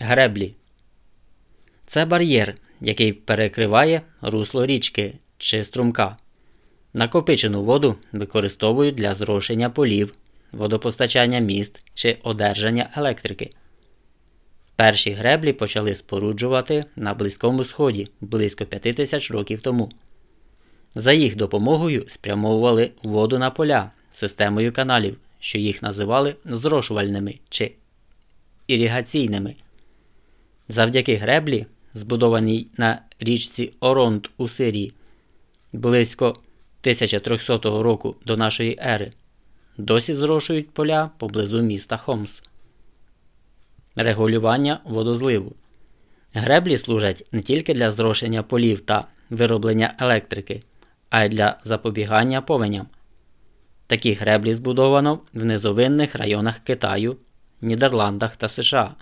Греблі це бар'єр, який перекриває русло річки чи струмка. Накопичену воду використовують для зрошення полів, водопостачання міст чи одержання електрики. Перші греблі почали споруджувати на Близькому Сході близько 5000 років тому. За їх допомогою спрямовували воду на поля системою каналів, що їх називали зрошувальними чи іригаційними. Завдяки греблі, збудованій на річці Оронт у Сирії близько 1300 року до нашої ери, досі зрошують поля поблизу міста Хомс. Регулювання водозливу. Греблі служать не тільки для зрошення полів та вироблення електрики, а й для запобігання повеням. Такі греблі збудовано в низовинних районах Китаю, Нідерландах та США.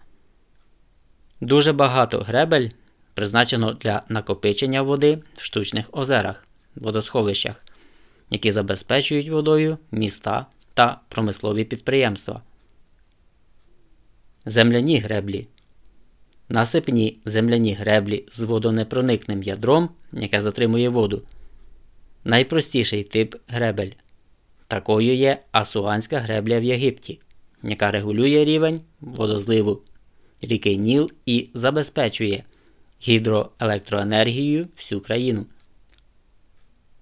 Дуже багато гребель призначено для накопичення води в штучних озерах, водосховищах, які забезпечують водою міста та промислові підприємства. Земляні греблі. Насипні земляні греблі з водонепроникним ядром, яке затримує воду. Найпростіший тип гребель. Такою є Асуанська гребля в Єгипті, яка регулює рівень водозливу ріки Ніл і забезпечує гідроелектроенергією всю країну.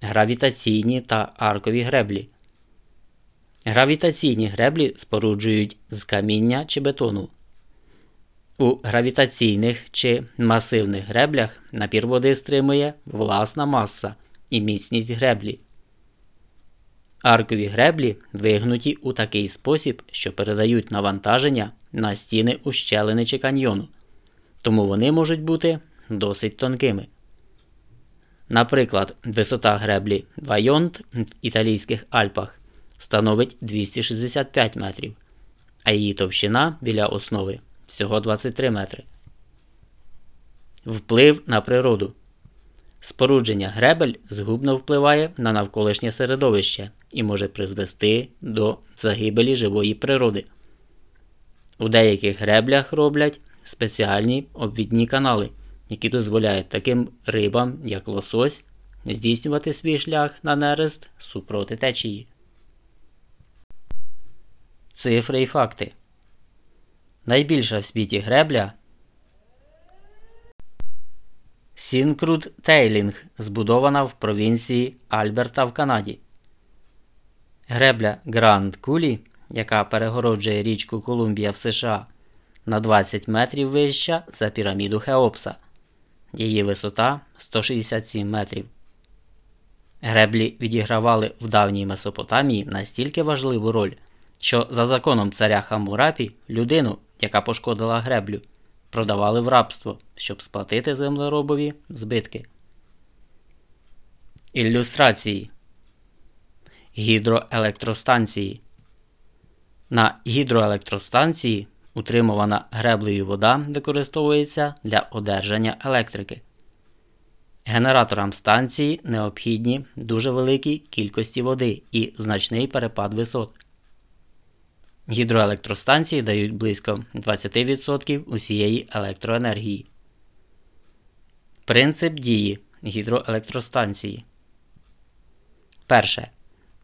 Гравітаційні та аркові греблі. Гравітаційні греблі споруджують з каміння чи бетону. У гравітаційних чи масивних греблях напір води стримує власна маса і міцність греблі. Аркові греблі вигнуті у такий спосіб, що передають навантаження на стіни ущелини чи каньйону, тому вони можуть бути досить тонкими. Наприклад, висота греблі Вайонт в італійських Альпах становить 265 метрів, а її товщина біля основи всього 23 метри. Вплив на природу. Спорудження гребель згубно впливає на навколишнє середовище і може призвести до загибелі живої природи. У деяких греблях роблять спеціальні обвідні канали, які дозволяють таким рибам, як лосось, здійснювати свій шлях на нерест супроти течії. Цифри і факти. Найбільша в світі гребля Сінкрут Тейлінг, збудована в провінції Альберта в Канаді. Гребля Гранд Кулі, яка перегороджує річку Колумбія в США, на 20 метрів вища за піраміду Хеопса. Її висота 167 метрів. Греблі відігравали в давній Месопотамії настільки важливу роль, що за законом царя Хамурапі людину, яка пошкодила греблю, продавали в рабство, щоб сплатити землеробові збитки. Ілюстрації Гідроелектростанції. На гідроелектростанції утримувана греблею вода використовується для одержання електрики. Генераторам станції необхідні дуже великі кількості води і значний перепад висот. Гідроелектростанції дають близько 20% усієї електроенергії. Принцип дії гідроелектростанції. Перше.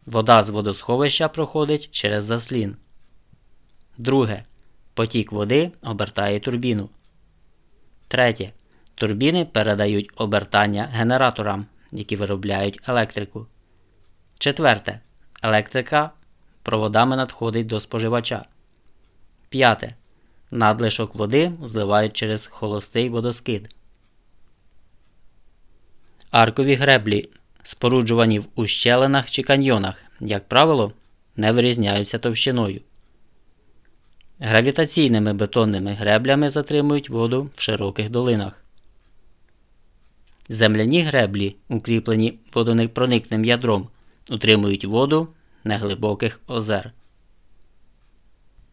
Вода з водосховища проходить через заслін. Друге. Потік води обертає турбіну. Третє. Турбіни передають обертання генераторам, які виробляють електрику. Четверте. Електрика проводами надходить до споживача. П'яте. Надлишок води зливають через холостий водоскид. Аркові греблі, споруджувані в ущелинах чи каньйонах, як правило, не вирізняються товщиною. Гравітаційними бетонними греблями затримують воду в широких долинах. Земляні греблі, укріплені водонепроникним ядром, утримують воду неглибоких озер.